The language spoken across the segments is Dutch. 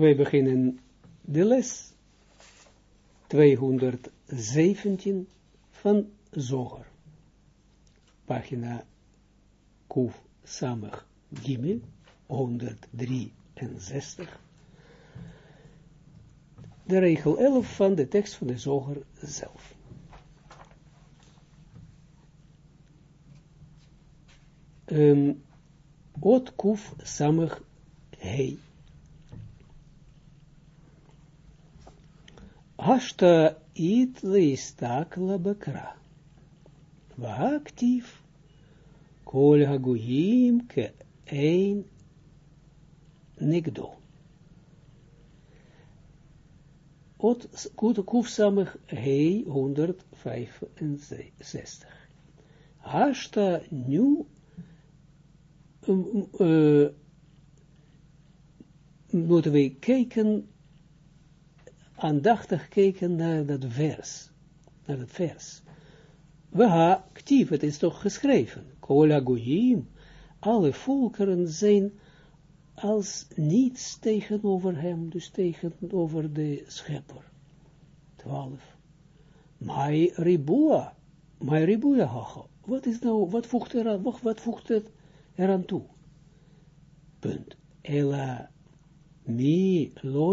wij beginnen de les 217 van Zoger. Pagina Kuf Samach Gimel 163. De regel 11 van de tekst van de Zoger zelf. Um, Ot Kuf Samach Hei. Hashta it leistak labakra. Vaaktiv kol hagoyim ke ein nigdo. Ot kufsamig hei 165. Hashta nu moeten we kijken aandachtig kijken naar dat vers. Naar dat vers. We ha, het is toch geschreven. Kola goyim, alle volkeren zijn als niets tegenover hem, dus tegenover de schepper. 12. Mai ribua, mai ribua hacha. Wat is nou, wat voegt er wat, wat voegt het eraan toe? Punt. Ela mi lo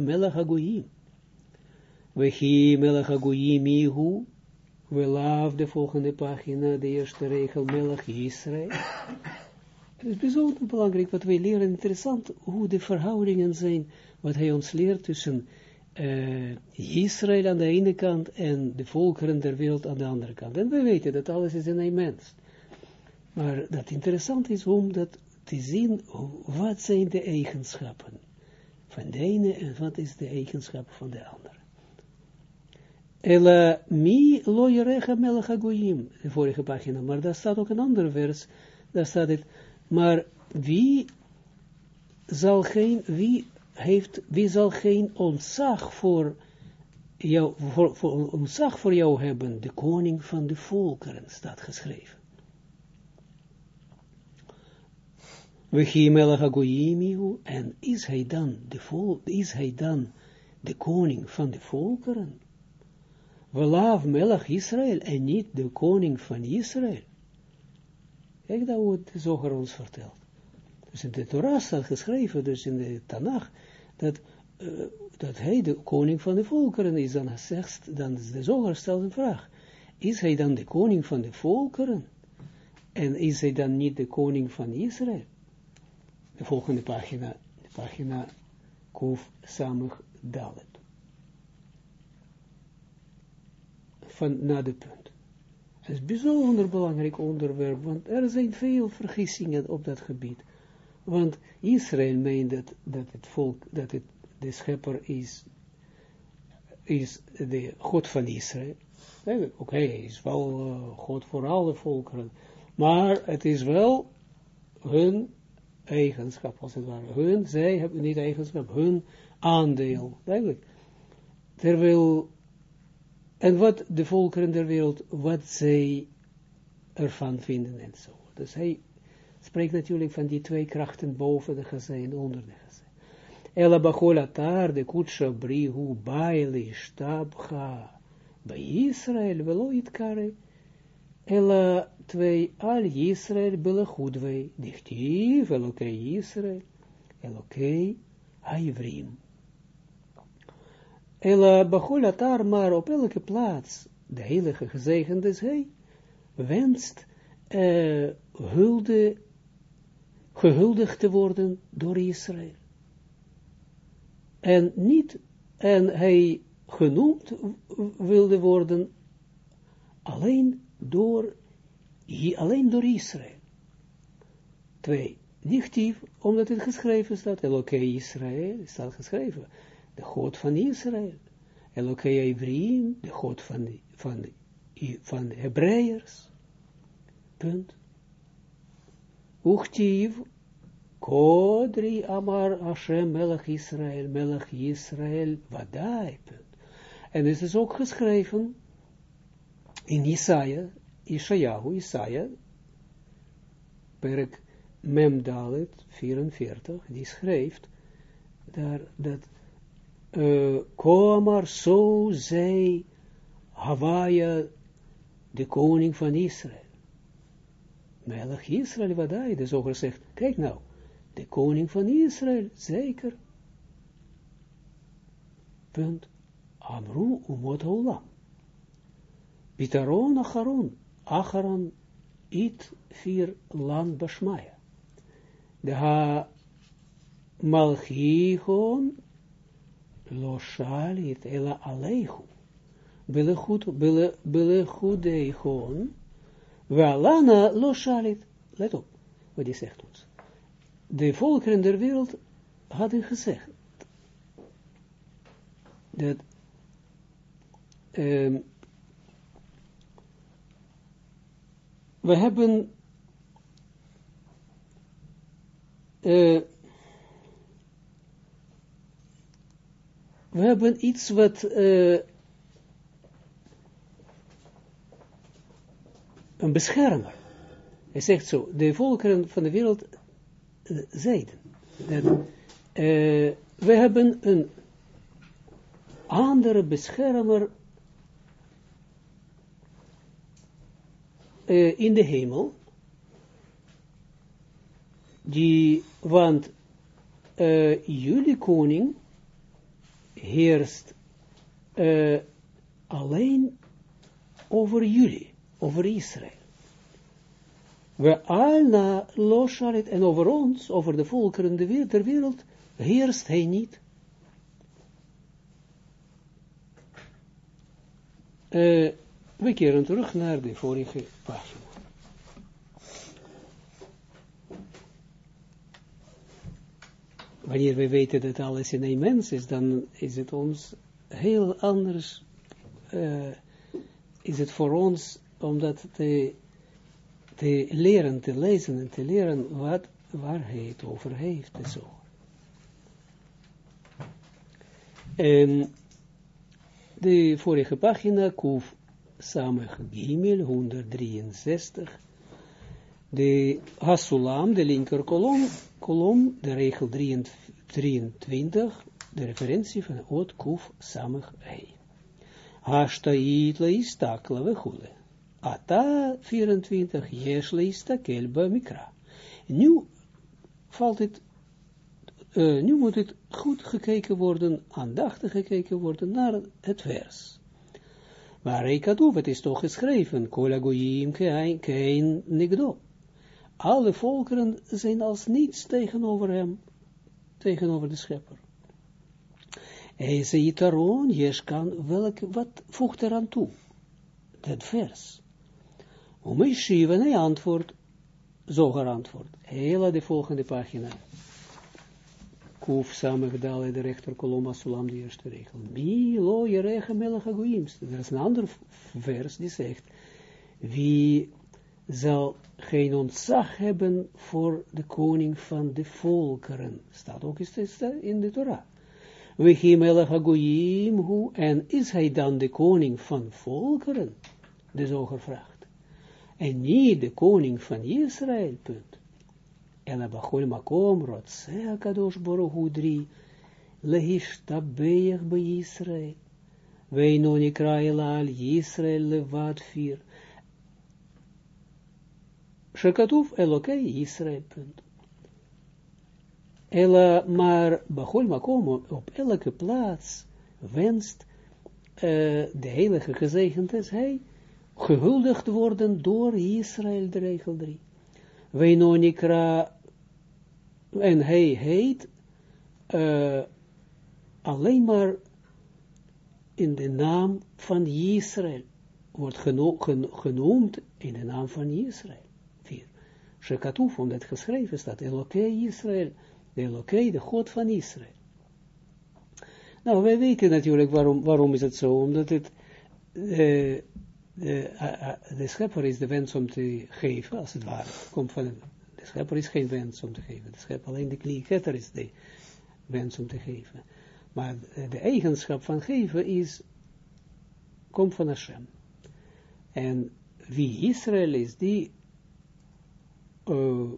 melech. Wechi melech agoyim ihu, we laaf de volgende pagina, de eerste regel, melech Israël. Het is bijzonder belangrijk wat wij leren, interessant hoe de verhoudingen zijn, wat hij ons leert tussen uh, Israël aan de ene kant en de volkeren der wereld aan de andere kant. En we weten dat alles is in een mens. Maar dat interessant is om dat te zien, wat zijn de eigenschappen van de ene en wat is de eigenschap van de andere. Ela mi lo yerecha melech de vorige pagina, maar daar staat ook een ander vers, daar staat het, maar wie zal geen, wie heeft, wie zal geen ontzag voor jou, voor, voor, ontzag voor jou hebben, de koning van de volkeren, staat geschreven. We melech hagoyim en is hij dan de vol, is hij dan de koning van de volkeren? Walaaf Melach Israël en niet de koning van Israël. Kijk dat wat de zoger ons vertelt. Dus in de Torah staat geschreven, dus in de Tanach, dat, uh, dat hij de koning van de volkeren is. Dan zegt, dan de zoger stelt een vraag. Is hij dan de koning van de volkeren? En is hij dan niet de koning van Israël? De volgende pagina, de pagina Kuf Samig Dalet. Van na de punt. Het is een bijzonder belangrijk onderwerp, want er zijn veel vergissingen op dat gebied. Want Israël meent dat, dat het volk, dat het de schepper is, is de God van Israël. Oké, hij is wel uh, God voor alle volkeren, maar het is wel hun eigenschap, als het ware. Hun, zij hebben niet eigenschap, hun aandeel. Duidelijk. Terwijl en wat de volkeren der wereld, wat zij ervan vinden en zo. Dus hij spreekt natuurlijk van die twee krachten boven de gezin en onder de gezin. Ela bachol atar de kutsha brihu baili shtabcha bij Israël velo itkare. Ela twee al Israël belechudwei dichtiv elokei Israël elokei haivrim. Ela bachol maar op elke plaats, de heilige gezegende hij, wenst hulde, gehuldigd te worden door Israël. En niet, en hij genoemd wilde worden alleen door, alleen door Israël. Twee, dichtief, omdat het geschreven staat, Elokei Israël, staat geschreven de God van Israël. Elokei Ivrim, de God van, van, van Hebreërs. Punt. Uchtiv, Kodri Amar Hashem Melech Israël, Melech Israël, Wadai. Punt. En het is ook geschreven in Isaiah, Ishayahu, Isaiah, perk Memdalet 44, die schrijft, daar, dat, uh, Komar, zo zei Hawaia, de koning van Israël. Melech Israël, wat hij, de zoger zegt, kijk nou, de koning van Israël, zeker. Punt. Amru umot olam. Pitaron acharon, acharon it vier land bashmaya. De ha malchichon lo shalit ela aleihu. Bele goed, bele, bele goedeichon. Walana lo shalit. Let op, wat hij zegt ons. De volkeren der wereld hadden gezegd dat um, we hebben we hebben iets wat uh, een beschermer. Hij zegt zo, de volkeren van de wereld uh, zeiden uh, we hebben een andere beschermer in de hemel, die, want jullie koning heerst uh, alleen over jullie, over Israël. We alna losharit en over ons, over de volkeren der wereld, heerst hij niet. Uh, we keren terug naar de vorige pagina. Wanneer we weten dat alles in een mens is, dan is het ons heel anders, uh, is het voor ons, omdat te, te leren, te lezen en te leren wat, waar hij het over heeft en zo. De vorige pagina, Kuf Samech Gimel 163, de Hasulam, de linker kolom, kolom de regel 23, de referentie van Ot Kuf Samech Hei. Hashtait leistakla vechule. Ata 24, Yesh leistakel ba mikra. Nu valt het uh, nu moet het goed gekeken worden, aandachtig gekeken worden naar het vers. Maar Rekadov, het is toch geschreven, Kola goyim kein nigdo. Alle volkeren zijn als niets tegenover hem, tegenover de schepper. Hij zei Taron, Jeshkan, welk, wat voegt eraan toe? Dat vers. Om Shiva, hij antwoord, zoger antwoord. Hele de volgende pagina. Kuf Samegdale, de rechterkolom, Asulam, de eerste regel. Mi lo jerecha melech. Er is een ander vers die zegt, wie zal geen ontzag hebben voor de koning van de volkeren. Staat ook in de Torah. Melech agoim, hoe, en is hij dan de koning van volkeren? De zoger vraagt. En niet de koning van Israël, punt. Ela bachol makom rotse akadosh boruhu drie, lehishtabeach. Weino nikra al Yisrael levad vier. Shekatuf elokei Yisrael, punt. Ela maar bachol makom op elke plaats wenst de heilige gezegend is hij gehuldigd worden door Israël, de regel 3. Weinonikra, en hij heet alleen maar in de naam van Israël, wordt geno gen genoemd in de naam van Israël. Shekatuf, omdat geschreven staat, Elokei Israël, de Elokei, de God van Israël. Nou, wij weten natuurlijk waarom, waarom is het zo, omdat het, uh, de, uh, de schepper is de wens om te geven, als het ware. Komt van, de schepper is geen wens om te geven. De schepper, alleen de kliegetter is de wens om te geven. Maar de eigenschap van geven is, komt van Hashem. En wie Israël is, die uh,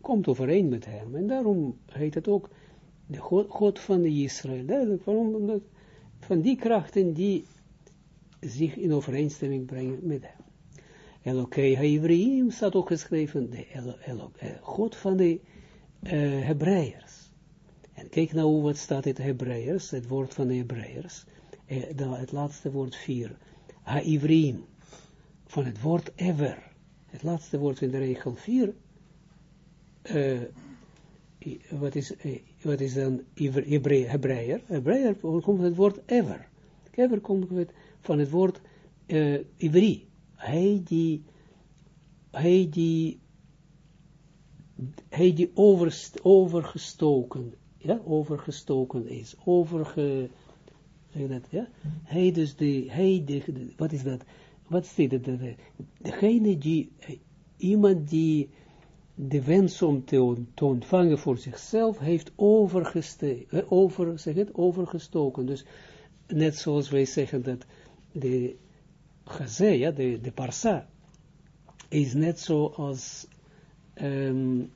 komt overeen met hem. En daarom heet het ook de God, van Israël. Duidelijk, waarom? Van die krachten die zich in overeenstemming brengen met hem. Elokei Haivriim staat ook geschreven, de Elo, eh, God van de uh, Hebreërs. En kijk nou wat staat in Hebreërs, het woord van de Hebreërs, uh, het laatste woord vier, Haivriim, van het woord ever. Het laatste woord in de regel vier, uh, wat, is, wat is dan Hebreër? Hebreër komt het woord ever. Ever komt van het woord uh, hij die, hij die, hij die overgestoken, ja, overgestoken is, overge, zeg dat, ja, hij dus de, hij wat is dat, wat is dit, degene die, iemand die de wens om te, ontvangen voor zichzelf heeft overgeste, over, zeg het, overgestoken, dus net zoals wij zeggen dat de Gazé, ja, de, de parsa, is net zoals um,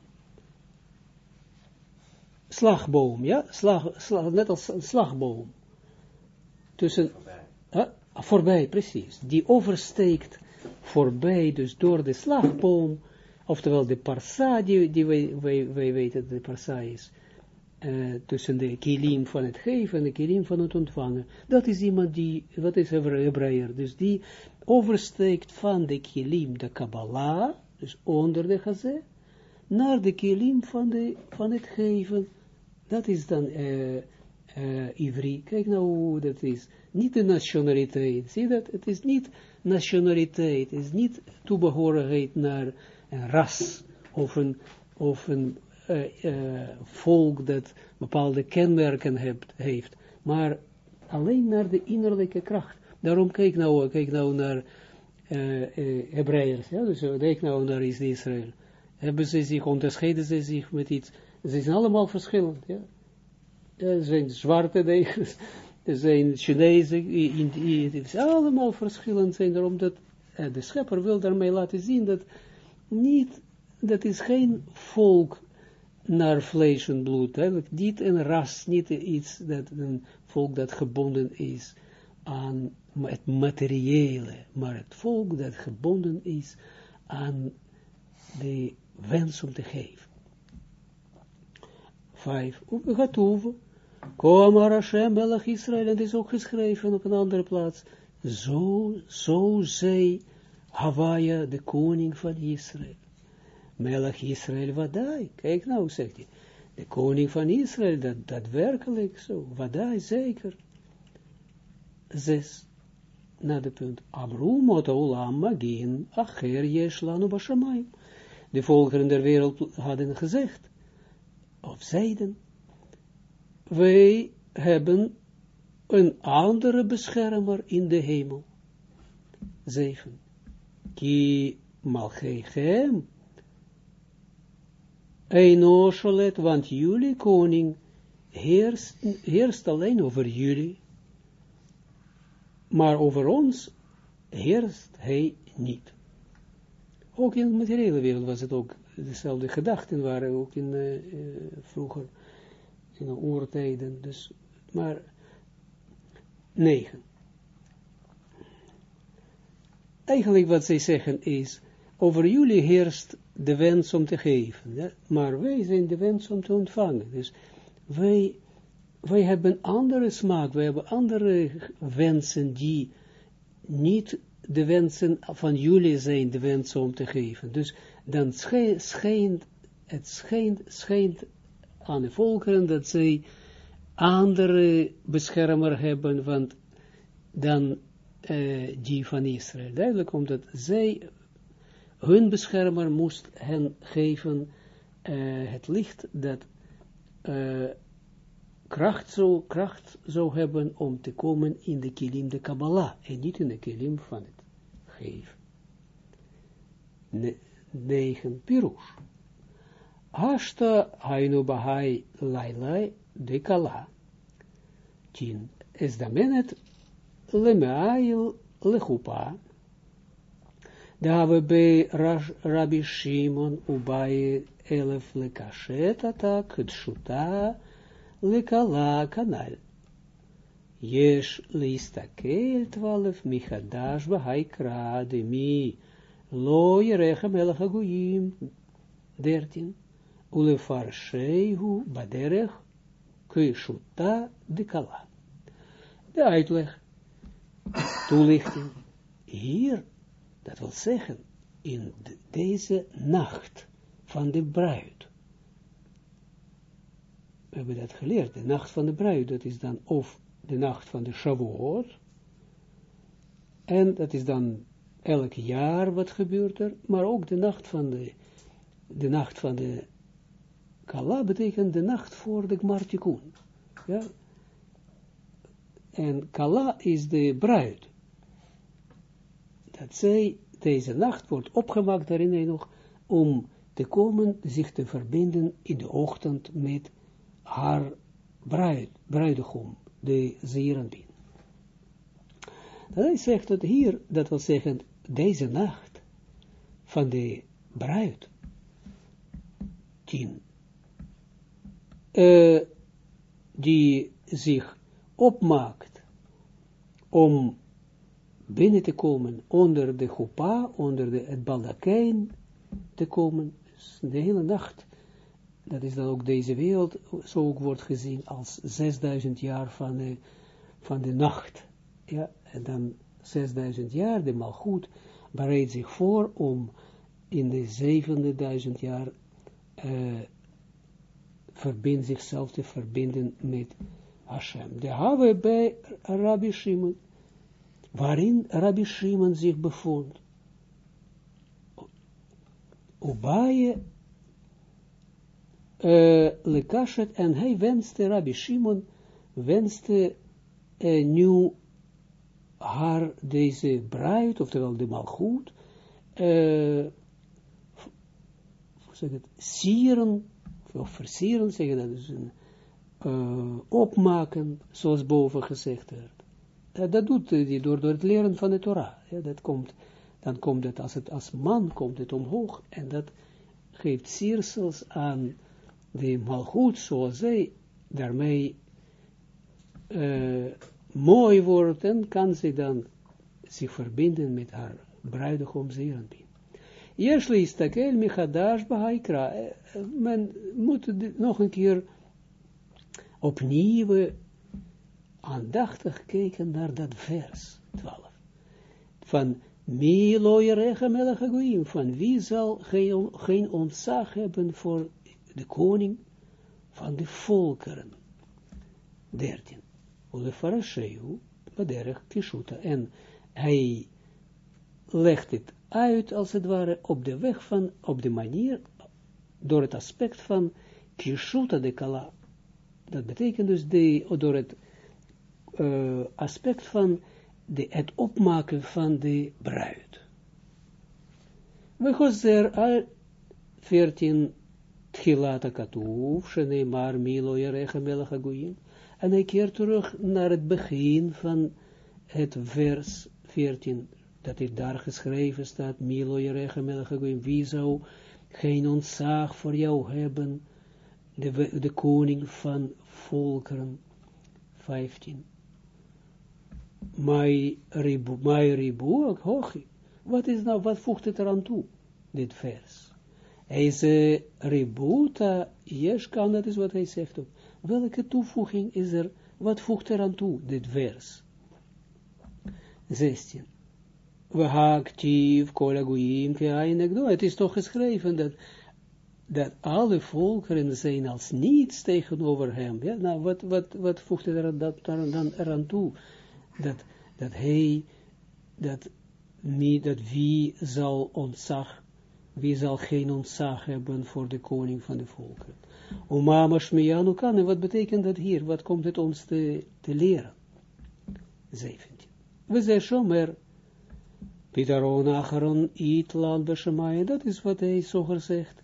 slagboom, ja, slag, slag, net als een slagboom. Tussen, voorbij. voorbij, precies. Die oversteekt voorbij, dus door de slagboom, oftewel de parsa, die, die wij, wij, wij weten dat de parsa is, uh, tussen de kilim van het geven en de kilim van het ontvangen. Dat is iemand die, wat is Hebreer, dus die oversteekt van de kilim, de Kabbalah, dus onder de gazé, naar de kilim van, de, van het geven. Dat is dan uh, Ivri. Kijk nou hoe dat is. Niet de nationaliteit. Zie dat? Het is niet nationaliteit. Het is niet toebehorigheid naar een ras of een, of een uh, volk dat bepaalde kenmerken hebt, heeft, maar alleen naar de innerlijke kracht. Daarom kijk nou, kijk nou naar uh, uh, Hebreërs, ja, dus kijk nou naar Israël. Hebben ze zich, onderscheiden ze zich met iets, ze zijn allemaal verschillend, ja. Er zijn zwarte negers, er zijn Chinezen, het is allemaal verschillend zijn, daarom dat de schepper wil daarmee laten zien dat niet, dat is geen volk naar vlees en bloed. Eigenlijk niet een ras, niet iets dat een volk dat gebonden is aan het materiële, maar het volk dat gebonden is aan de wens om te geven. Vijf. Gatuv. Komar Hashem, Melach Israël, en is ook geschreven op een andere plaats. Zo, zo zei Hawaia, de koning van Israël. Melach Israël Wadai. Kijk nou, zegt hij. De koning van Israël, dat daadwerkelijk zo. Wadai, zeker. Zes. Na de punt. Amru mot olam magin acher bashamayim. De volkeren der wereld hadden gezegd, of zeiden, wij hebben een andere beschermer in de hemel. Zeven. Ki malchechem Eino sholet, want jullie koning heerst, heerst alleen over jullie, maar over ons heerst hij niet. Ook in de materiële wereld was het ook dezelfde gedachten waren, ook in uh, vroeger, in de oortijden, dus, maar, negen. Eigenlijk wat zij zeggen is, over jullie heerst de wens om te geven, maar wij zijn de wens om te ontvangen. Dus wij, wij hebben andere smaak, wij hebben andere wensen die niet de wensen van jullie zijn, de wensen om te geven. Dus dan schijnt, het schijnt, schijnt aan de volkeren dat zij andere beschermer hebben want, dan uh, die van Israël. Duidelijk omdat zij hun beschermer moest hen geven uh, het licht dat uh, kracht, zou, kracht hebben om te komen in de kilim de Kabbalah en niet in de kilim van het negen Pirush. Hashta hainu bahai lailai de kala. Tien. Lemeail lechupa daar we bij Rabbi Shimon Ubai elef lekashet atak, shuta, lekala kanal. Yesh listakel twaalf michadash bahaikra de mi lo yerechem elach agoyim. Dertien. Ulefar shehu baderech kushuta de kala. De uitleg. Toelichting. Hier, dat wil zeggen, in deze nacht van de bruid. We hebben dat geleerd, de nacht van de bruid, dat is dan of de nacht van de Shavuot, en dat is dan elk jaar wat gebeurt er, maar ook de nacht van de, de nacht van de Kala betekent de nacht voor de Gmartikun. Ja? En Kala is de bruid. Dat zij, deze nacht wordt opgemaakt, daarin nog, om te komen, zich te verbinden in de ochtend met haar bruid, bruidegom, de Zeeranbin. Hij zegt dat hier, dat wil zeggen, deze nacht van de bruid, tien, uh, die zich opmaakt om binnen te komen onder de chupa, onder de, het baldakijn te komen, de hele nacht, dat is dan ook deze wereld, zo ook wordt gezien als 6000 jaar van de, van de nacht. Ja, en dan 6000 jaar, de malgoed, bereidt zich voor om in de zevende duizend jaar uh, zichzelf te verbinden met Hashem. De hawe bij Rabbi Shimon, waarin Rabbi Shimon zich bevond. Ubaye uh, lekashet en hij wenste, Rabbi Shimon wenste uh, nu haar deze bruid, oftewel de malgoed, uh, zeg het, sieren of versieren, zeggen dat dus een, uh, opmaken, zoals boven gezegd werd. Uh, dat doet hij door, door het leren van de Torah. Ja, dat komt, dan komt het als, het, als man komt het omhoog, en dat geeft siersels aan de malgoed, zoals zij daarmee uh, mooi wordt, en kan ze dan zich verbinden met haar bruidegom Zeranpien. Yesh leestakel michadash bahaikra. Men moet nog een keer opnieuw aandachtig kijken naar dat vers 12. Van. Van wie zal geen, ontzag hebben voor de koning van de volkeren. 13. Ule Farasheu, Baderech Kishuta. En hij legt het uit, als het ware, op de weg van, op de manier, door het aspect van kishuta de kala. Dat betekent dus de, door het uh, aspect van de, het opmaken van de bruid. We gozer al 14 Tchilata Katuv, Sheneemar Milo Yerecha Melech En hij keert terug naar het begin van het vers 14 dat het daar geschreven staat, Milo Jerecha wie zou geen ontzag voor jou hebben, de, de koning van volkeren, 15. Mai ribu, mai ribu, hochi. Wat is nou, wat voegt het eraan toe, dit vers? Hij is uh, ributa, kan, dat is wat hij zegt ook. Welke toevoeging is er, wat voegt er aan toe, dit vers? 16 we haaktief, keainekdo. Het is toch geschreven dat, dat alle volkeren zijn als niets tegenover hem. Ja, nou, wat, wat, wat voegt hij daar, dan eraan toe? Dat, dat hij, dat, niet, dat wie zal ontzag, wie zal geen ontzag hebben voor de koning van de volkeren. Oma Shmiyanu kan, wat betekent dat hier? Wat komt het ons te, te leren? 17. We zijn shomer, Pitaron Acharon Itlan Beshemai, dat is wat hij zo gezegd,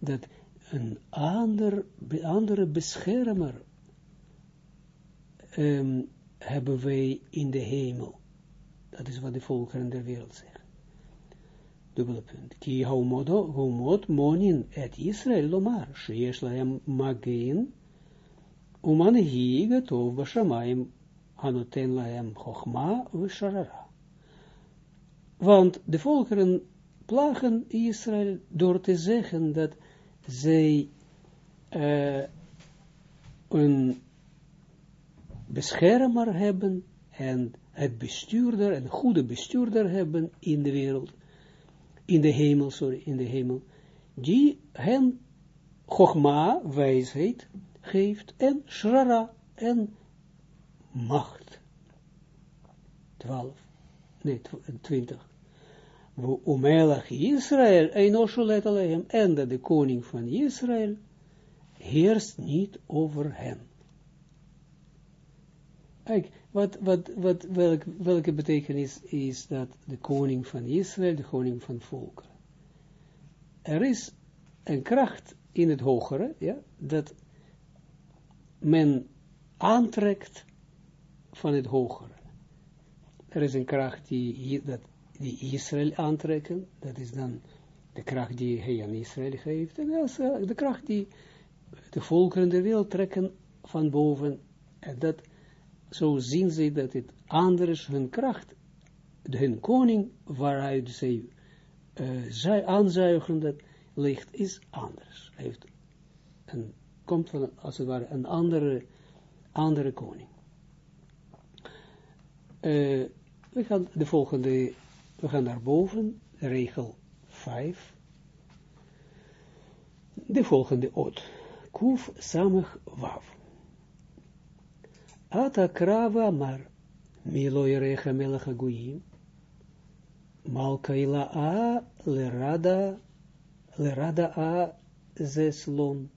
dat een ander, andere beschermer um, hebben wij in de hemel. Dat is wat de volkeren der wereld zeggen. Dubbele punt. Ki haumot monin et Israël lomar, sheyesh lahem magin, Umanhi getov bashamayim hanoten lahem chochma visharara. Want de volkeren plagen Israël door te zeggen dat zij uh, een beschermer hebben en het bestuurder, een goede bestuurder hebben in de wereld, in de hemel, sorry, in de hemel, die hen chogma, wijsheid, geeft, en shrara, en macht. 12, nee, 20. Umelach Israël, Einoshulet Alehem, en dat de koning van Israël heerst niet over hen. Kijk, wat, wat, wat, welk, welke betekenis is dat de koning van Israël, de koning van volken? Er is een kracht in het hogere, ja, dat men aantrekt van het hogere. Er is een kracht die, dat, die Israël aantrekken, dat is dan de kracht die hij aan Israël geeft, en dat is de kracht die de volkeren de wereld trekken van boven, en dat, zo zien ze dat het anders hun kracht, hun koning, waaruit zij uh, zij aanzuigen, dat licht is anders. Heeft een, komt van, als het ware, een andere, andere koning. Uh, we gaan de volgende, we gaan naar boven, regel 5. De volgende oot. Kuf samig wav. Ata krava mar milo yerecha melech aguyim. Malka ila a lerada lerada a zeslon.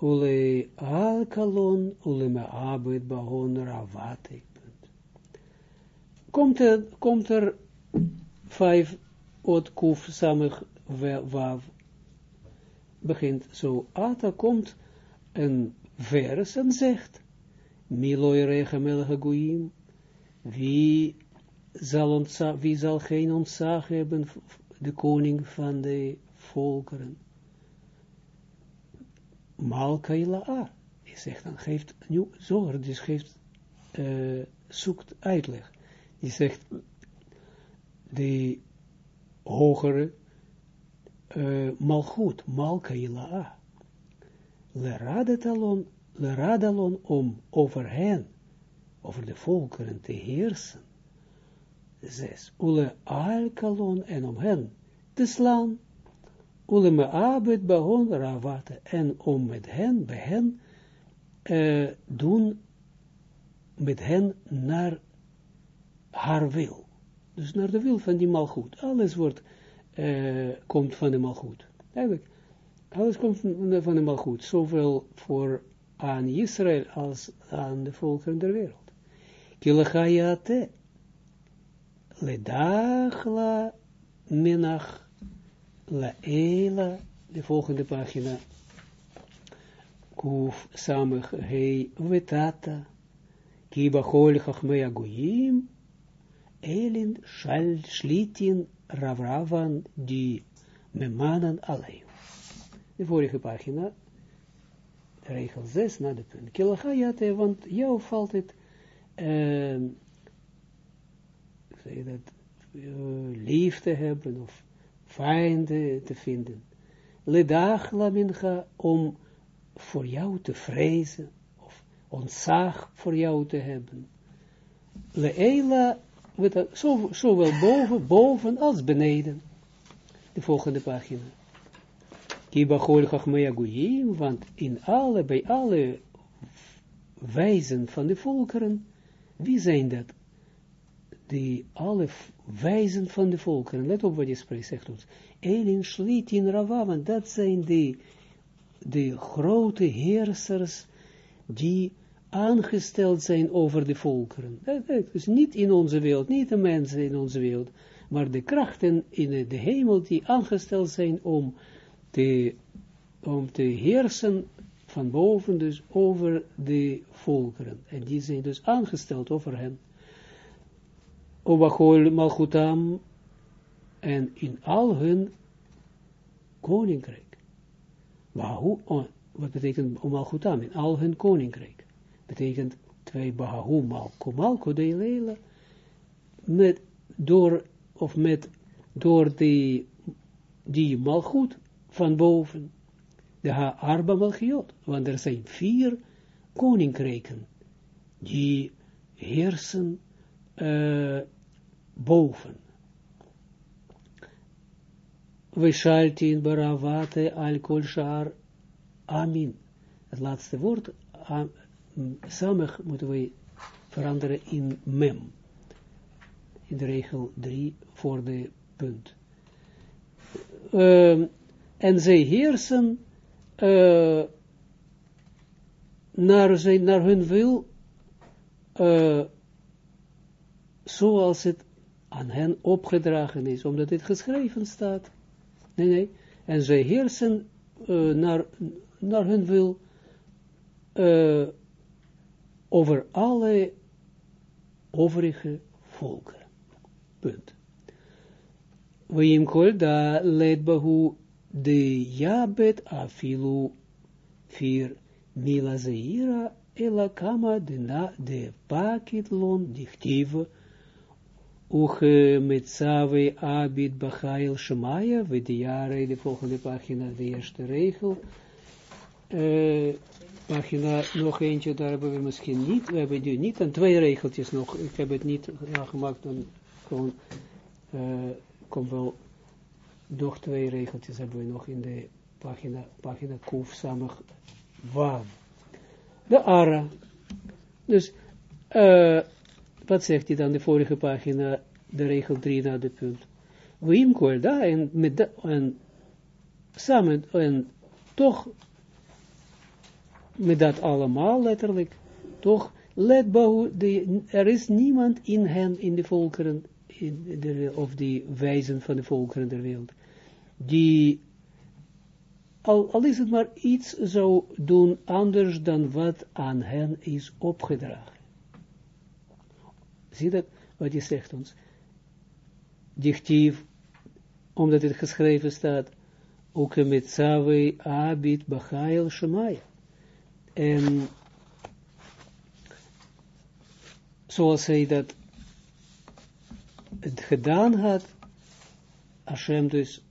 Ule alkalon ule me abed bahon ravate. Komt er, komt er vijf ot kuf samig wav begint zo, Ata komt een vers en zegt, Miloi recha goyim, wie zal, wie zal geen ontzag hebben, de koning van de volkeren. Malka ila'a. Hij zegt dan, geeft nu zorg, dus geeft, uh, zoekt uitleg. Die zegt, de hogere uh, malchut, malka ila'a. Leradetalon, leradalon om over hen, over de volkeren te heersen. Zes, ule alkalon en om hen te slaan. Ule me abed bahon ravate en om met hen, bij hen, uh, doen met hen naar haar wil. Dus naar de wil van die malgoed. Alles wordt uh, komt van de malgoed. Eigenlijk, alles komt van, de malgoed. Zowel voor aan Israël als aan de volkeren der wereld. Kilachayate ledachla minach laela, de volgende pagina, kuf samig hei vetata, kibachol chachmei agoyim, elin shal shlitin Ravravan die memanen alleen. De vorige pagina, regel 6 na de punt. Kilachayate, want jou valt het, uh, zeg dat, uh, liefde hebben of vijanden te vinden. Ledag lamincha, om voor jou te vrezen, of ontzag voor jou te hebben. Leela zo, zowel boven, boven als beneden. De volgende pagina. Kiba chol chachmea want in alle, bij alle wijzen van de volkeren, wie zijn dat? Die alle wijzen van de volkeren, let op wat je spreekt, zegt ons. Elin schliet in Rava, want dat zijn de, de grote heersers, die aangesteld zijn over de volkeren. Dus niet in onze wereld, niet de mensen in onze wereld, maar de krachten in de hemel die aangesteld zijn om te, om te heersen van boven, dus over de volkeren. En die zijn dus aangesteld over hen. Obachol Malchutam en in al hun koninkrijk. wat betekent Malchutam, in al hun koninkrijk. Betekent twee Bahahu Malko, Malko de Leila, met, door, of met, door die, die Malchut van boven, de Arba Malchiot, want er zijn vier koninkrijken, die heersen uh, boven. We shaltin baravate al amin. Het laatste woord, samig moeten we veranderen in mem. In de regel 3 voor de punt. Uh, en zij heersen uh, naar, zijn, naar hun wil, uh, zoals het aan hen opgedragen is, omdat dit geschreven staat. Nee, nee. En zij heersen uh, naar, naar hun wil over alle overige volken. Punt. Weim kol da leed bahu de jabet afilu vier mila zeira ela kama de na de pakit lon dichtive Uche met Save Abid Bachail Shemaya, we de jaren, de volgende pagina, de eerste regel. Pagina nog eentje, daar hebben we misschien niet, we hebben nu niet, en twee regeltjes nog, ik heb het niet nagemaakt, dan gewoon, uh, komt wel, nog twee regeltjes hebben we nog in de pagina, pagina Kuf Samach Wav. De Ara. Dus, uh, wat zegt hij dan de vorige pagina, de regel 3 naar de punt? Wim Kolda, en, met en samen, en toch, met dat allemaal letterlijk, toch, let de, er is niemand in hen, in de volkeren, in de, of die wijzen van de volkeren der wereld, die, al, al is het maar iets zou doen anders dan wat aan hen is opgedragen. Zie dat wat hij zegt ons? Dichtief, omdat het geschreven staat, ook met Sawe, Abid, Bachael, Shemaya. En zoals hij dat het gedaan had, Hashem dus,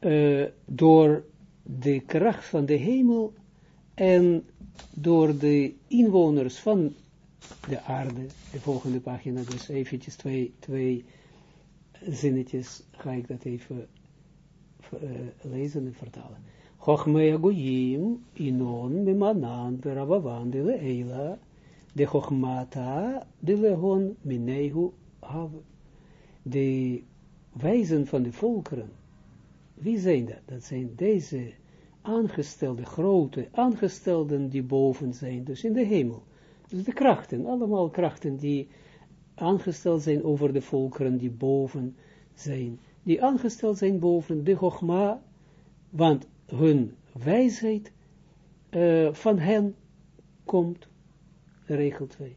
uh, door de kracht van de hemel en door de inwoners van de aarde, de volgende pagina, dus eventjes twee, twee zinnetjes, ga ik dat even uh, lezen en vertalen. Chochmei agoyim, inon, mimanan, berabavan, de leila, de chochmata, de lehon, minehu, have. De wijzen van de volkeren, wie zijn dat? Dat zijn deze aangestelde, grote aangestelden die boven zijn, dus in de hemel. Dus de krachten, allemaal krachten die aangesteld zijn over de volkeren die boven zijn. Die aangesteld zijn boven de Chogma, want hun wijsheid uh, van hen komt, regel 2.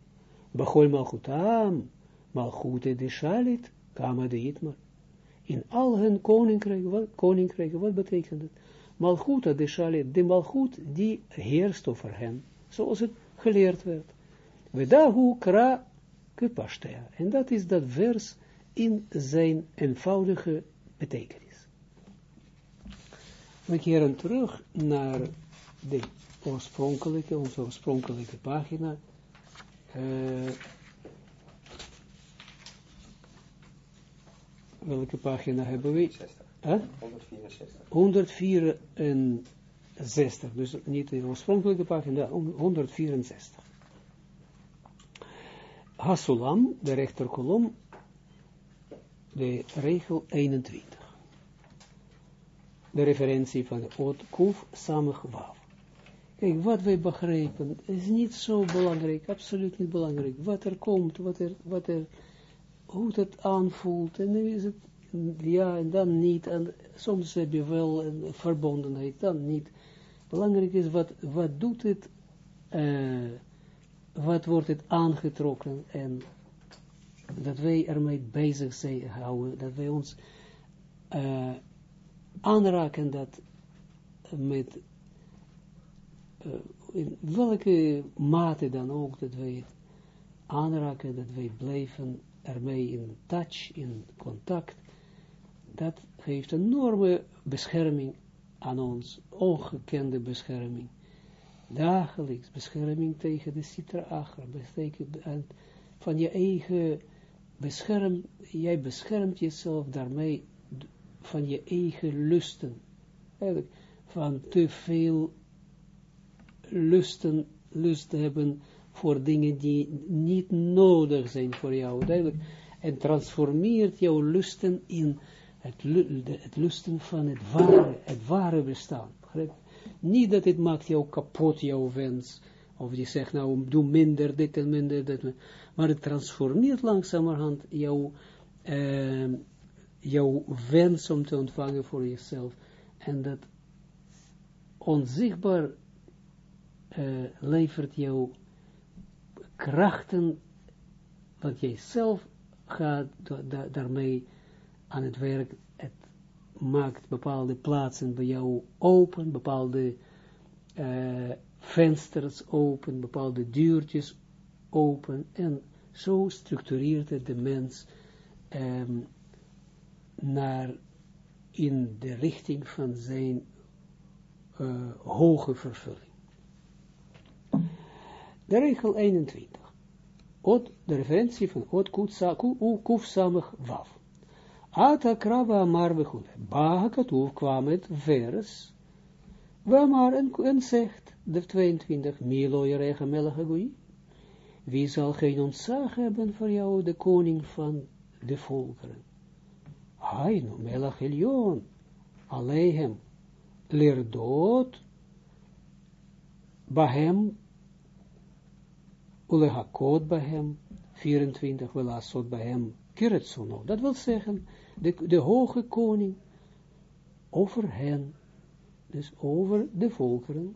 Bachol malchutam, malchute de shalit, kama de itmar. In al hun koninkrijken, wat, wat betekent het? Malchuta de shalit, de malchut die heerst over hen, zoals het geleerd werd. Vedahu kra kupashtea. En dat is dat vers in zijn eenvoudige betekenis. We keren terug naar de oorspronkelijke, onze oorspronkelijke pagina. Uh, welke pagina hebben we? Huh? 164. 164. Dus niet de oorspronkelijke pagina, 164. Hasulam, de rechterkolom, de regel 21. De referentie van de Kuf Samach Wav. Kijk, wat wij begrijpen is niet zo belangrijk, absoluut niet belangrijk. Wat er komt, wat er, wat er, hoe het aanvoelt, en is het ja en dan niet, en soms heb je wel een verbondenheid, dan niet. Belangrijk is, wat, wat doet het, uh, wat wordt het aangetrokken en dat wij ermee bezig zijn houden, dat wij ons uh, aanraken dat met, uh, in welke mate dan ook, dat wij het aanraken, dat wij blijven ermee in touch, in contact, dat geeft enorme bescherming aan ons, ongekende bescherming. Dagelijks bescherming tegen de citra agra, van je eigen bescherm, jij beschermt jezelf daarmee van je eigen lusten. Van te veel lusten, lust hebben voor dingen die niet nodig zijn voor jou. Duidelijk. En transformeert jouw lusten in het, het lusten van het ware, het ware bestaan. Niet dat het maakt jou kapot, jouw wens. Of je zegt nou, doe minder dit en minder dat. Maar het transformeert langzamerhand jouw, uh, jouw wens om te ontvangen voor jezelf. En dat onzichtbaar uh, levert jou krachten, wat jij zelf gaat da daarmee aan het werk, het maakt bepaalde plaatsen bij jou open, bepaalde uh, vensters open, bepaalde deurtjes open, en zo structureert het de mens um, naar in de richting van zijn uh, hoge vervulling. De regel 21. Ot, de referentie van Ot Kuf Samach Waf. Ata krava amar bechule. Baha kwam het vers. Waar en, en zegt, de 22, Milo Jerega Melech Wie zal geen ontzag hebben voor jou, de koning van de volkeren? Hainu Melech Elion. Alehem. Lerdot. Bahem ulehakot bahem, 24, velasot bahem, kiretsuno. Dat wil zeggen, de, de hoge koning over hen, dus over de volkeren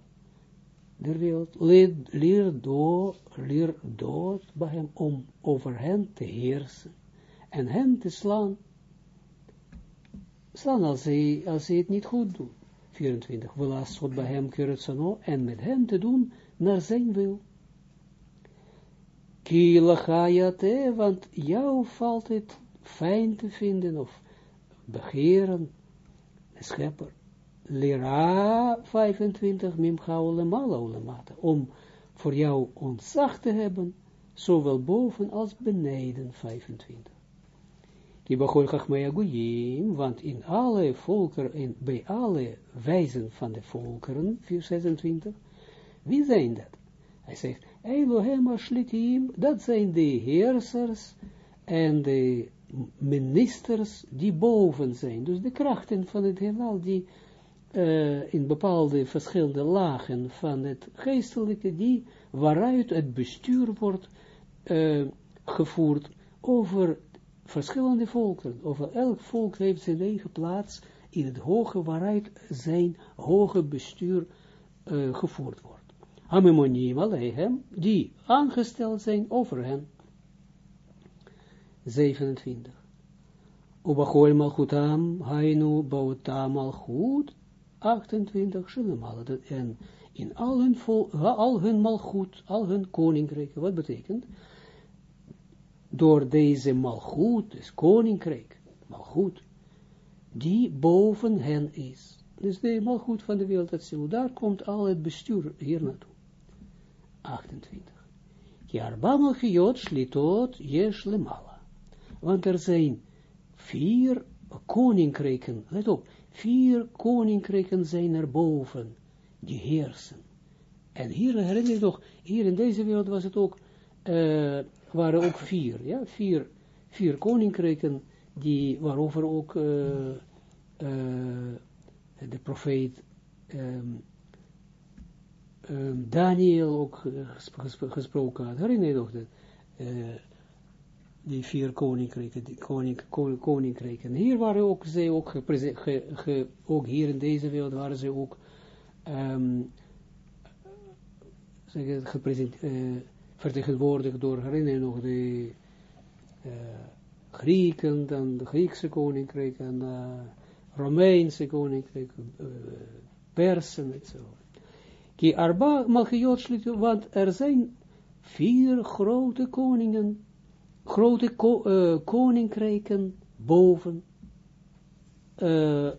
der wereld, leer, leer dood bij om over hen te heersen en hen te slaan. Slaan als zij, als zij het niet goed doen. 24. Velasot bij hem kiretsuno en met hem te doen naar zijn wil. Kilachayate, want jou valt het fijn te vinden of begeren, schepper. Lera 25, mimcha olemala olemata, om voor jou ontzag te hebben, zowel boven als beneden 25. Kibachol Chachmea Goyim, want in alle volkeren, bij alle wijzen van de volkeren, 26, wie zijn dat? Hij zegt, Elohim Ashlitim, dat zijn de heersers en de ministers die boven zijn. Dus de krachten van het heelal die in bepaalde verschillende lagen van het geestelijke, die waaruit het bestuur wordt gevoerd over verschillende volken. Over elk volk heeft zijn eigen plaats in het hoge waaruit zijn hoge bestuur uh, gevoerd wordt. Hamemonim alehem, die aangesteld zijn over hen. 27. Ubachol malchutam, hainu bautam malchut, 28, shelemal, en in al hun, vol, al hun malchut, al hun koninkrijken, wat betekent? Door deze malchut, dus koninkrijk, malchut, die boven hen is. Dus de malchut van de wereld, daar komt al het bestuur hier naartoe. 28. Ki arba malchiot shlitot lemala. Want er zijn vier koninkrijken, let op, vier koninkrijken zijn er boven, die heersen. En hier herinner je toch, hier in deze wereld was het ook, uh, waren ook vier, ja, vier, vier koninkrijken, die, waarover ook uh, uh, de profeet um, um, Daniel ook gesproken had. Herinner je nog dat? Die vier koninkrijken, die koning, koninkrijken. Hier waren ook zij ook, ge, ook hier in deze wereld waren ze ook zeg uh, vertegenwoordigd door, herinner je nog, de uh, Grieken, dan de Griekse koninkrijk en de Romeinse koninkrijk, persen, et zo. Ki want er zijn vier grote koningen, grote ko, uh, koninkrijken boven, uh,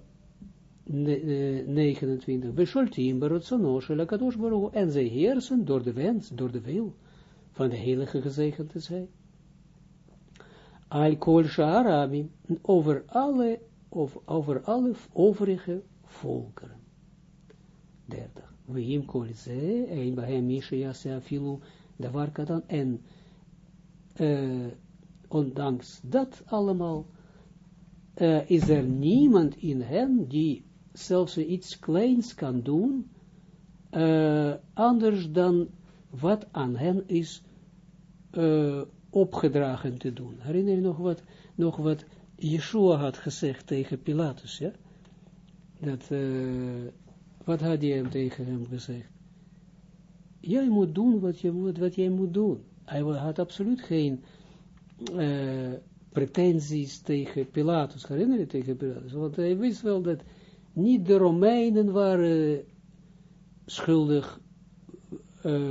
29. Besholtim berotsono shel kadosh baruch en zij heersen door de wens, door de wil van de heilige gezegende zij. Al kol sha'arabim, over alle, of, over alle overige volkeren. 30. Weim kol ze, een bij hem mishe yase afilu, davar katan, en uh, ondanks dat allemaal, uh, is er niemand in hen die zelfs iets kleins kan doen, uh, anders dan wat aan hen is uh, opgedragen te doen. Herinner je nog wat, nog wat Yeshua had gezegd tegen Pilatus, ja? Dat, uh, wat had hij tegen hem gezegd? Jij moet doen wat, je moet, wat jij moet doen. Hij had absoluut geen uh, pretenties tegen Pilatus, herinner je tegen Pilatus? Want hij wist wel dat niet de Romeinen waren schuldig,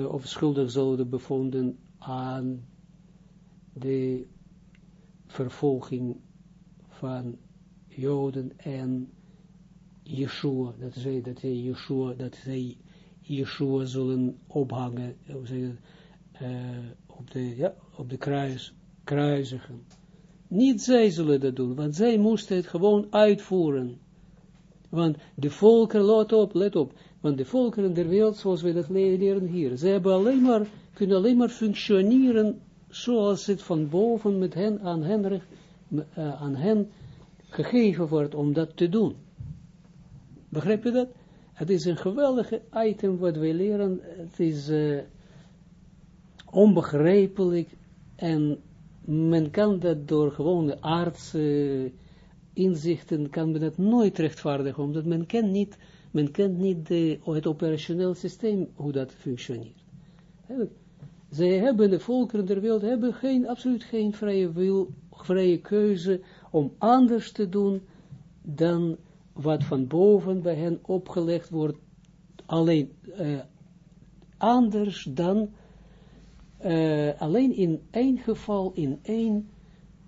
of schuldig zouden bevonden aan de vervolging van Joden en Yeshua, dat zij, dat zij Yeshua, dat zij Yeshua zullen ophangen, uh, op de, ja, op de kruis, kruisigen. Niet zij zullen dat doen, want zij moesten het gewoon uitvoeren. Want de volkeren, let op, let op, want de volkeren der wereld, zoals we dat leren hier, ze hebben alleen maar, kunnen alleen maar functioneren zoals het van boven met hen, aan hen, uh, aan hen gegeven wordt om dat te doen. Begrijp je dat? Het is een geweldige item wat wij leren, het is uh, onbegrijpelijk en men kan dat door gewone aardse inzichten kan men het nooit rechtvaardigen, omdat men kent niet, men kent niet het operationeel systeem, hoe dat functioneert. Zij hebben, de volkeren der wereld, hebben geen, absoluut geen vrije wil, vrije keuze om anders te doen dan wat van boven bij hen opgelegd wordt, alleen uh, anders dan, uh, alleen in één geval, in één,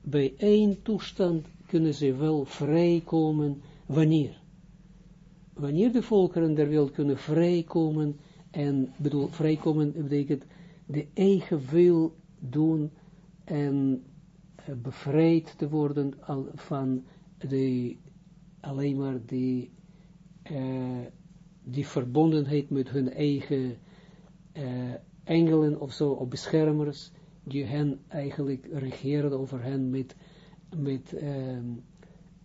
bij één toestand kunnen ze wel vrijkomen, wanneer? Wanneer de volkeren der wereld kunnen vrijkomen, en bedoel, vrijkomen betekent de eigen wil doen en uh, bevrijd te worden van de, alleen maar die, uh, die verbondenheid met hun eigen uh, engelen of zo, of beschermers, die hen eigenlijk regeren over hen met met, uh,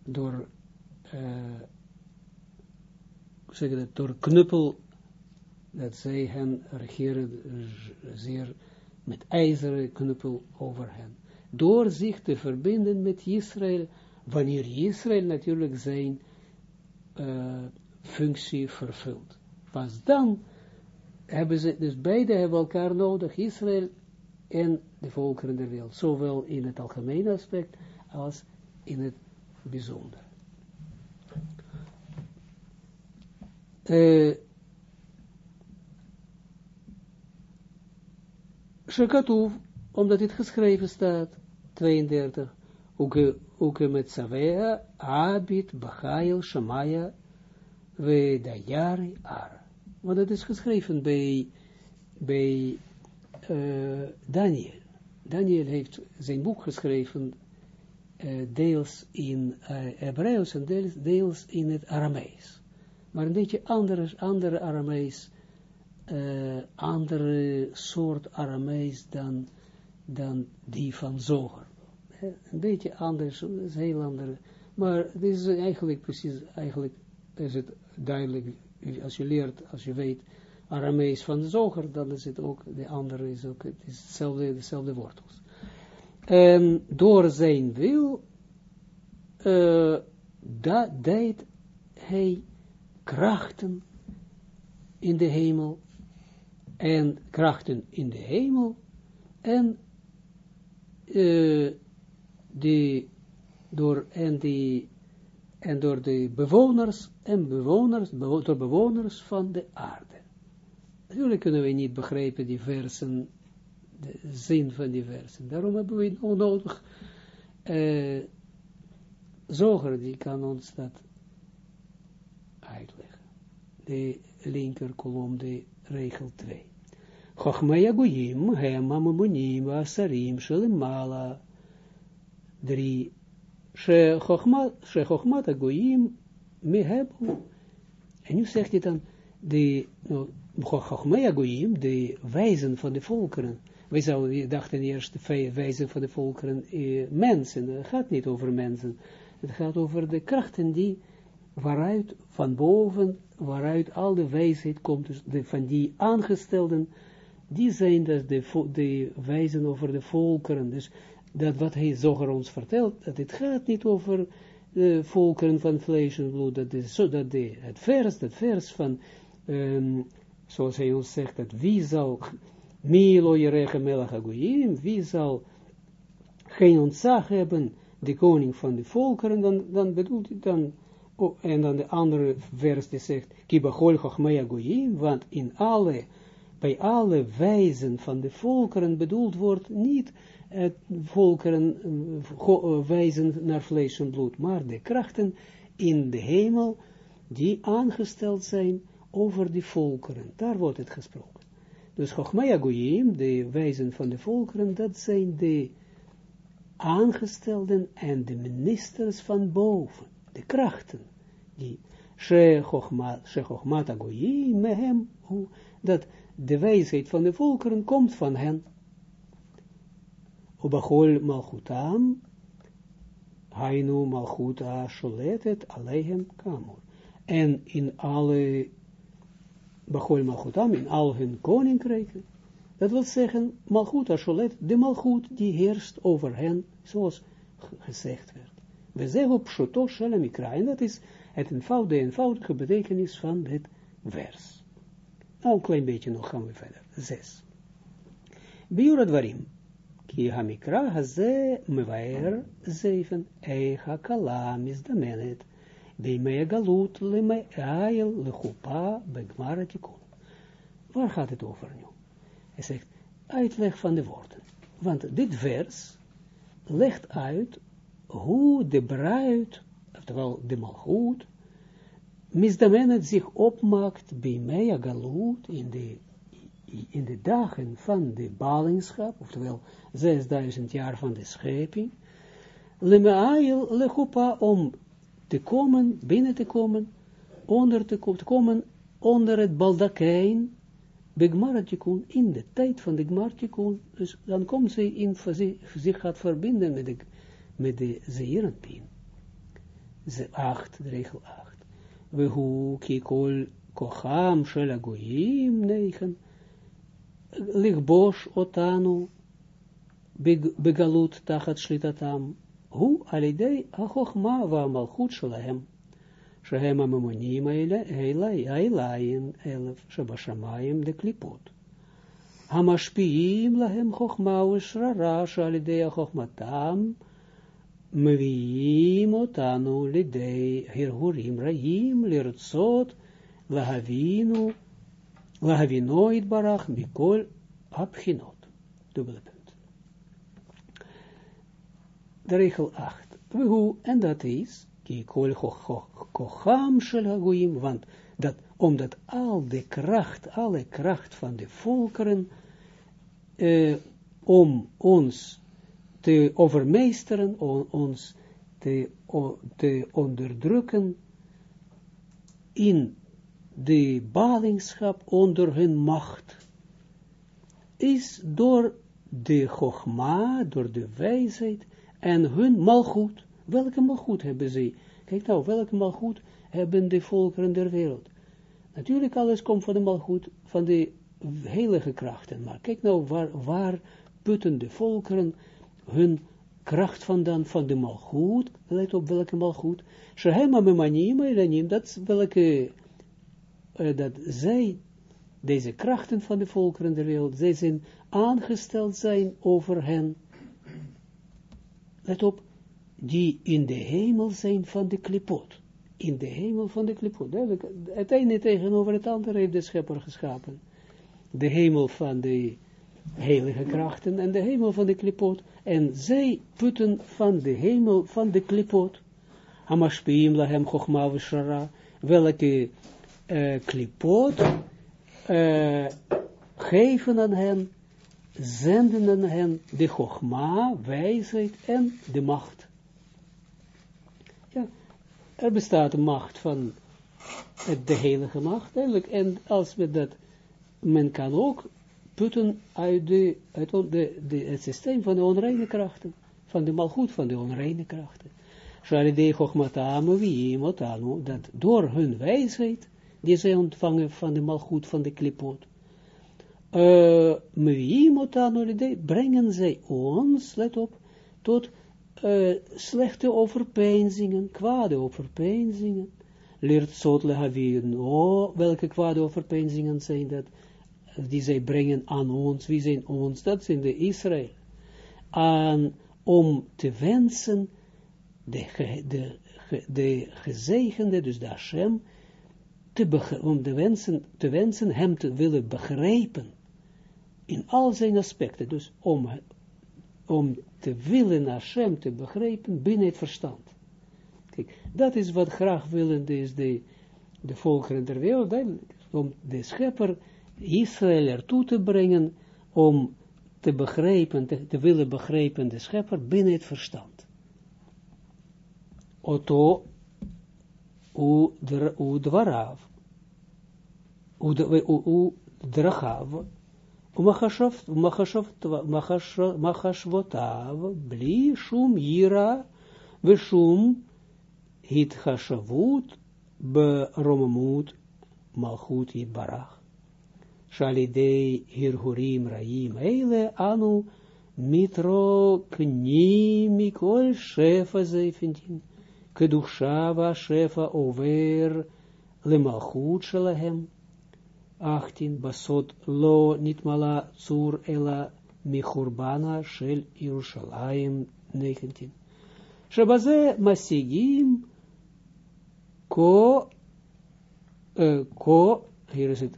door, zeg dat, door knuppel, dat zij hen regeren zeer met ijzeren knuppel over hen. Door zich te verbinden met Israël, wanneer Israël natuurlijk zijn uh, functie vervult. Pas dan hebben ze, dus beide hebben elkaar nodig, Israël en de volkeren der wereld, zowel in het algemene aspect, als in het bijzonder. Uh, Shekatuv, omdat dit geschreven staat, 32, ook met Savea, Abit, Bachail, Shemaya, we Dayari, Ar. Want het is geschreven bij, bij uh, Daniel. Daniel heeft zijn boek geschreven uh, deels in uh, Hebreeuws en deels, deels, in het Aramees. Maar een beetje andere, andere Aramees, uh, andere soort Aramees dan, dan die van Zoger. Een beetje anders, is heel andere. Maar het is eigenlijk precies, eigenlijk is het duidelijk, als je leert, als je weet, Aramees van Zoger, dan is het ook, de andere is ook, het is hetzelfde, dezelfde wortels. En door zijn wil uh, deed hij krachten in de hemel en krachten in de hemel en uh, die door en die en door de bewoners en bewoners, door bewoners van de aarde. Natuurlijk kunnen we niet begrijpen die versen, de zin van die versen. Daarom hebben we onnodig uh, zoger, die kan ons dat uitleggen. De linker kolom, de regel 2. Chochmei Agoyim, hem amunim, asarim, shelemala. 3. Shechochmat Agoyim, mehebu. En nu zegt hij dan, de, nou, Chachmei Agoyim, de wijzen van de volkeren, wij zouden, dachten eerst de wijzen van de volkeren eh, mensen, het gaat niet over mensen, het gaat over de krachten die, waaruit van boven, waaruit al de wijsheid komt, dus de, van die aangestelden, die zijn dus de, de wijzen over de volkeren, dus dat wat hij zoger ons vertelt, dat het gaat niet over de volkeren van vlees en bloed, dat is zo, dat de, het vers, het vers van um, zoals hij ons zegt, dat wie zal, Milo Agoyim, wie zal geen ontzag hebben, de koning van de volkeren, dan, dan bedoelt hij dan, oh, en dan de andere vers die zegt, Kibachol Chachmei Agoyim, want in alle, bij alle wijzen van de volkeren bedoeld wordt niet het volkeren uh, wijzen naar vlees en bloed, maar de krachten in de hemel die aangesteld zijn over de volkeren. Daar wordt het gesproken. Dus Chochmaya Goyim, de wijzen van de volkeren, dat zijn de aangestelden en de ministers van boven, de krachten, die Shechochmata Goyim, mehem, dat de wijsheid van de volkeren komt van hen. Obachol Malchutam, Hainu Malchuta Sholetet Alehem Kamur. En in alle Bachol Malchutam, in al hun koninkrijken. Dat wil zeggen, Malchut Asholet, de Malchut die heerst over hen, zoals gezegd werd. We zeggen op Shoto Shalamikra, en dat is het eenvoud, de eenvoudige betekenis van dit vers. Nou, een klein beetje nog gaan we verder. Zes. Biura Dwarim. Ki hamikra haze mevaer zeven eicha kala misdamenet Bimei galut lime ail lechupa begmaratikon. Waar gaat het over nu? Hij zegt, uitleg van de woorden. Want dit vers legt uit hoe de bruid, oftewel de malgoed, misdamenet zich opmaakt bij Mea Galut in de, in de dagen van de ballingschap, oftewel 6000 jaar van de scheping, Lemeail lechupa om te komen, binnen te komen, onder te, komen, onder het baldakijn, Begmaratjikun, in de tijd van de Gmartjikun, dus dan komt ze in, zich gaat verbinden met de, met de Zeeranpien. Ze acht, de regel acht. We hu kikol kocham shel agoyim negen, lichbosh otanu, begalut tachat shlitatam, Hu alidei ha-chochma va-malchut shalahem. Shehem ha-memonim ha-ilayin elef shabashamayim de klipot. Ha-mashpiyim lahem chochma u-shrara shalidei ha-chochmatam meviim otanu lidei hirhurim rayim lirtzot lahavinu lahavinoid barach mikol abchinot. Dubbele de regel 8. En dat is, kol kocham shel want dat, omdat al de kracht, alle kracht van de volkeren, uh, om ons te overmeesteren, om ons te, te onderdrukken in de ballingschap onder hun macht, is door de chogma, door de wijsheid, en hun malgoed, welke malgoed hebben ze? Kijk nou, welke malgoed hebben de volkeren der wereld? Natuurlijk, alles komt van de malgoed, van de heilige krachten. Maar kijk nou, waar, waar putten de volkeren hun kracht vandaan, van de malgoed, let op welke malgoed, Shehema memanim dat welke, uh, dat zij, deze krachten van de volkeren der wereld, zij zijn aangesteld zijn over hen, let op, die in de hemel zijn van de klipot. In de hemel van de klipot. Het ene tegenover het andere heeft de schepper geschapen. De hemel van de heilige krachten en de hemel van de klipot. En zij putten van de hemel van de klipot. Hamashpiim lahem chochma v'shara. Welke uh, klipot uh, geven aan hen, zenden aan hen de chochma, wijsheid en de macht. Ja, er bestaat een macht van de heilige macht, eigenlijk, en als we dat, men kan ook putten uit, de, de, de, het systeem van de onreine krachten, van de malgoed van de onreine krachten. Shalidei chochmatam wie motanu, dat door hun wijsheid, die zij ontvangen van de malgoed van de klipot, uh, brengen zij ons, let op, tot uh, slechte overpeinzingen, kwade overpeinzingen. Leert Zot Lehavien, oh, welke kwade overpeinzingen zijn dat, die zij brengen aan ons, wie zijn ons, dat zijn de Israël, aan, om te wensen, de, de, de gezegende, dus de Hashem, om de wensen, te wensen, hem te willen begrijpen, in al zijn aspecten, dus om, om te willen Hashem te begrijpen binnen het verstand. Kijk, dat is wat graag willen is de, de volkeren der wereld, om de schepper Israël ertoe te brengen, om te begrijpen, te, te willen begrijpen de schepper binnen het verstand. Oto u dwarav, u dragav, ומחשבותיו בלי שום יראה ושום התחשבות ברוממות מלכות יתברך. Shalidei Hirhurim Raim Eile Anu Mitro Kni Mikol Shefa Zeifentin Keduchshava Shefa Over Lemachut Shalahem 18 Basot Lo Nitmala Zur Ela Michurbana Shel Yerushalayim 19 Shabaze Masigim Ko Ko hier is het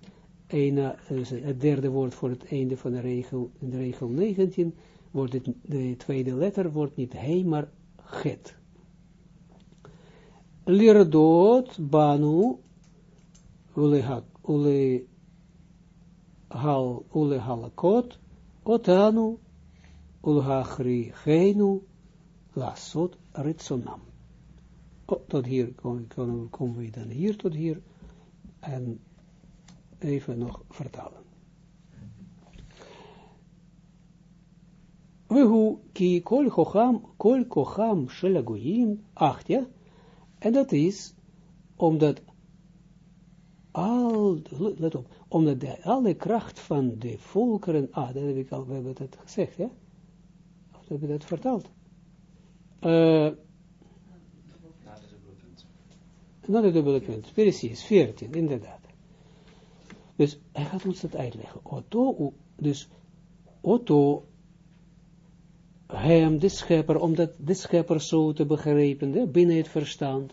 ene, het derde woord voor het einde van de regel, in de regel 19, wordt het, de tweede letter wordt niet he, maar het. Lirdot banu ulehak ule hal ule halakot otanu ulhachri geinu lasot ritsonam. Tot hier komen we dan hier tot hier en even nog vertalen. Wehu ki kol kocham, kol kocham shelagoyim, acht ja, en dat is omdat al, let op, omdat de, alle kracht van de volkeren, ah, dat heb ik al, we hebben dat gezegd, ja? Of hebben we dat verteld? Uh, na de dubbele punt, precies, 14, inderdaad. Dus hij gaat ons dat uitleggen. Otto, dus Otto, hem, de schepper, omdat de schepper zo te begrijpen, binnen het verstand,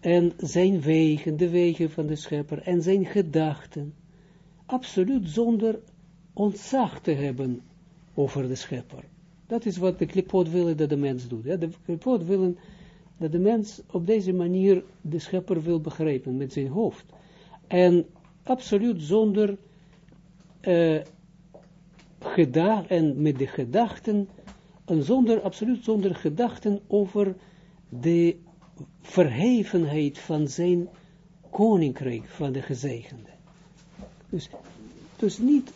en zijn wegen, de wegen van de schepper, en zijn gedachten, absoluut zonder ontzag te hebben over de schepper. Dat is wat de klipot willen dat de mens doet. Ja? De klipot willen dat de mens op deze manier de schepper wil begrijpen met zijn hoofd. En absoluut zonder uh, en met de gedachten, en zonder, absoluut zonder gedachten over de verhevenheid van zijn koninkrijk van de gezegende. Dus, dus niet,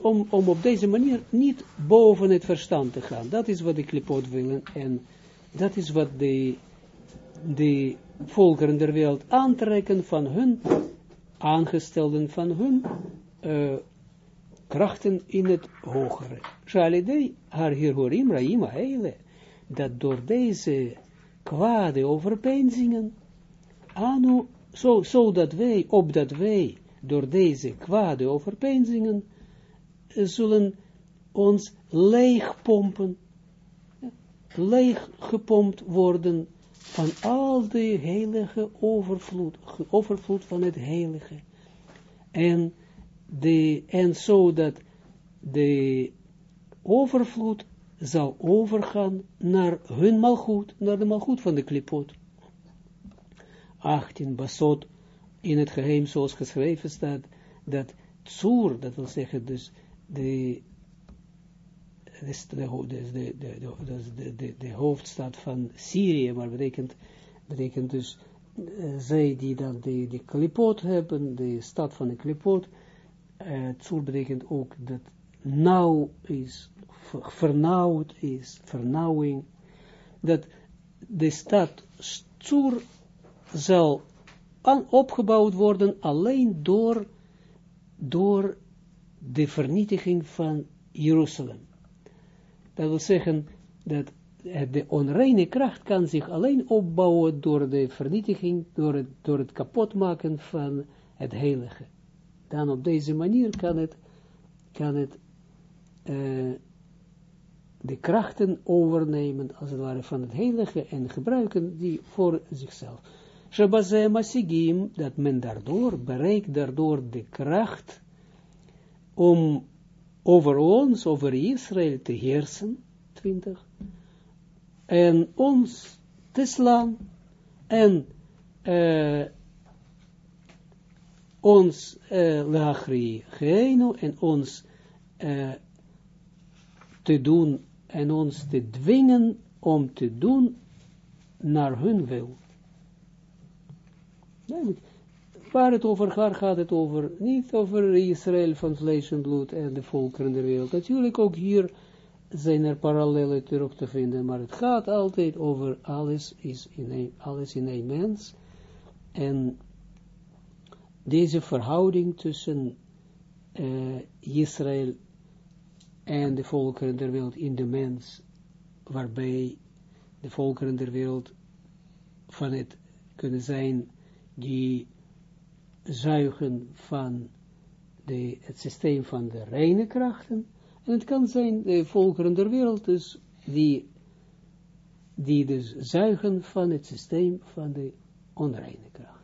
om, om op deze manier niet boven het verstand te gaan. Dat is wat de klipot willen en dat is wat de, de volkeren der wereld aantrekken van hun aangestelden, van hun uh, krachten in het hogere. Shalidei, haar hirhorim, raima heile, dat door deze kwade overpeinzingen, anu, zo, zodat wij, opdat wij, door deze kwade overpeinzingen, zullen ons leegpompen. Leeg gepompt worden van al de heilige overvloed, overvloed van het heilige. En, de, en zodat de overvloed zal overgaan naar hun malgoed, naar de malgoed van de klipot. 18 basot in het geheim zoals geschreven staat, dat tsur, dat wil zeggen dus de, de, de, hoofdstad van Syrië, maar betekent, betekent dus uh, zij die dan de, de klipot hebben, de stad van de klipot, uh, tsur betekent ook dat nauw is, vernauwd is, vernauwing, dat de stad Tsur zal opgebouwd worden alleen door, door de vernietiging van Jeruzalem. Dat wil zeggen dat de onreine kracht kan zich alleen opbouwen door de vernietiging, door het, door het kapotmaken van het heilige. Dan op deze manier kan het, kan het uh, de krachten overnemen, als het ware, van het heilige en gebruiken die voor zichzelf. Dat men daardoor bereikt, daardoor de kracht om over ons, over Israël te heersen, 20, en ons te slaan, en uh, ons uh, lachri geino, en ons te doen en ons te dwingen om te doen naar hun wil. Waar het over gaat, gaat het over, niet over Israël van vlees en bloed en de volkeren der wereld. Natuurlijk ook hier zijn er parallellen terug te vinden, maar het gaat altijd over alles is in een, alles in een mens. En deze verhouding tussen uh, Israël en de volkeren der wereld in de mens, waarbij de volkeren der wereld van het kunnen zijn die zuigen van de, het systeem van de reine krachten, en het kan zijn de volkeren der wereld dus die, die dus zuigen van het systeem van de onreine krachten.